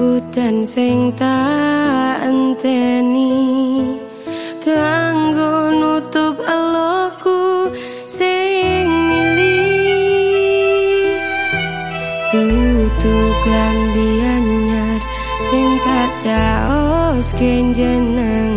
udan sing tak enteni. Kanggo nutup eloku sing mili. Tutup lan sing tak jauh kenjenan